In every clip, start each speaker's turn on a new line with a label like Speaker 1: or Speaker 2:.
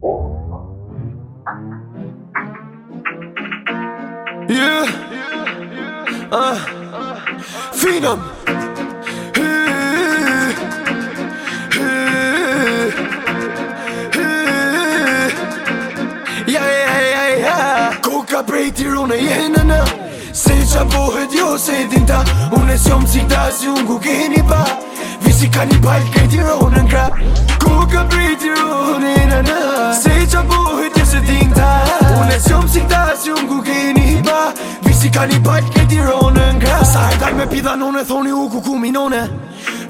Speaker 1: Uh. Yeah, yeah, yeah. Uh. Finam Këpëjti rune i hënë në në Se qa bohet jo se din ta Unë e s'jom si këta si unë ku keni pa Visi ka një palë këti rune në krap Këpëjti rune në si ka një bajt e tironë në Sa e dalë me pidanone thoni u ku ku minone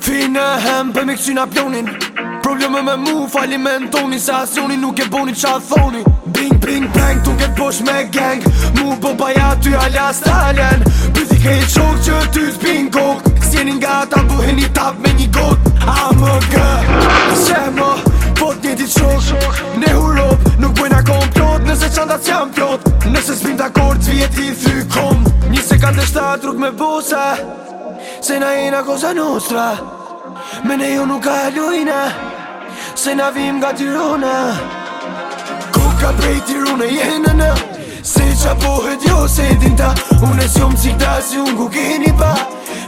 Speaker 1: në hem për me kësina pjonin Probleme me mu fali me në tomi Se asoni nuk e boni qa thoni Bing bing bang tu këtë bosh me gang Mu bo baja ty ala stalen Pyth i krejt shok që ty zbin kok Sjenin nga ta buheni tap me një got A më gë Qe më pot një dit shok Ne hurop nuk bujna komplot Nëse qandat që jam plot Nëse zbin të akord i thy Se shta truk me busa Se na e koza nostra Me ne ju nuk ka lujna Se na vim ga Tirona Ku ka prej tyrona i në Se qa pohet jo se din ta Unë e sjom si kta si unë ku keni pa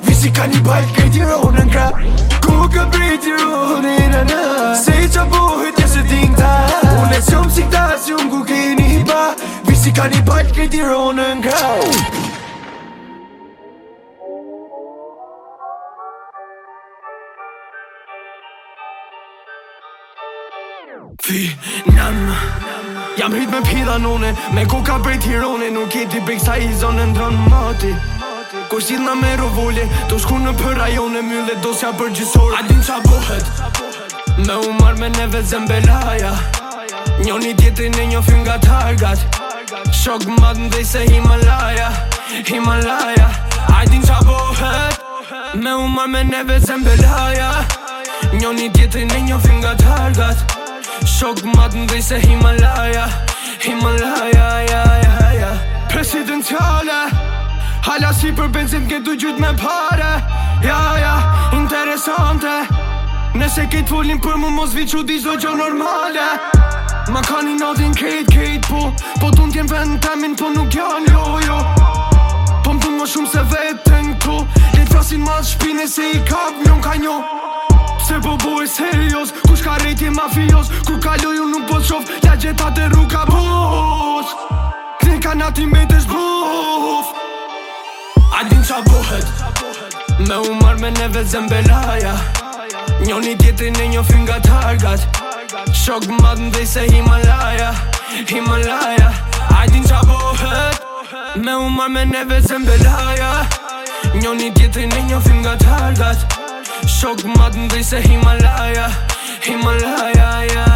Speaker 1: Visi ka një bajt kaj tyrona në kra Ko ka prej tyrona i në Se qa pohet jo se din ta Unë e sjom si kta si unë ku keni pa Visi ka një bajt kaj tyrona në kra Fy, nëmë Jam hyt me pida nune Me ku ka brejt hirone Nuk jeti bëk sa i zonë në mati Ko shqit nga me rovulli Do shku në për rajone Mjullet do s'ja për gjysore A din qa bohet Me u marrë me neve zembe raja Njon tjetri në nga targat Shok mad dhej se Himalaja Himalaja A din qa bohet Me u marrë me neve zembe raja Njon tjetri në nga targat Shok mat në vej se Himalaya Himalaya ja, ja, ja. Presidenciale Hala si për benzim ke du gjyt me pare Ja, ja, interesante Nëse ke të fullin për mu mos vi që di zdo gjo normale Ma ka një nadin kejt, kejt po Po të në tjen për në temin po nuk janë jo, jo Po më të më shumë se vetën këtu Le të rasin ma të shpine se i kap njën ka një Se po bo serios Kush ka rejtje mafios Ku ka loj unë nuk po shof Ja gjeta të rruka bos Kren ka nati ti me të shbof A din qa bohet Me u marrë me neve zem belaja Njon i tjetëri në njo fin nga targat Shok madhë ndhej se Himalaja Himalaja A din qa bohet Me u marrë me neve zem belaja Njon i tjetëri në njo fin nga targat Shok madhë ndhej se Himalaja Çok madındaysa Himalaya Himalaya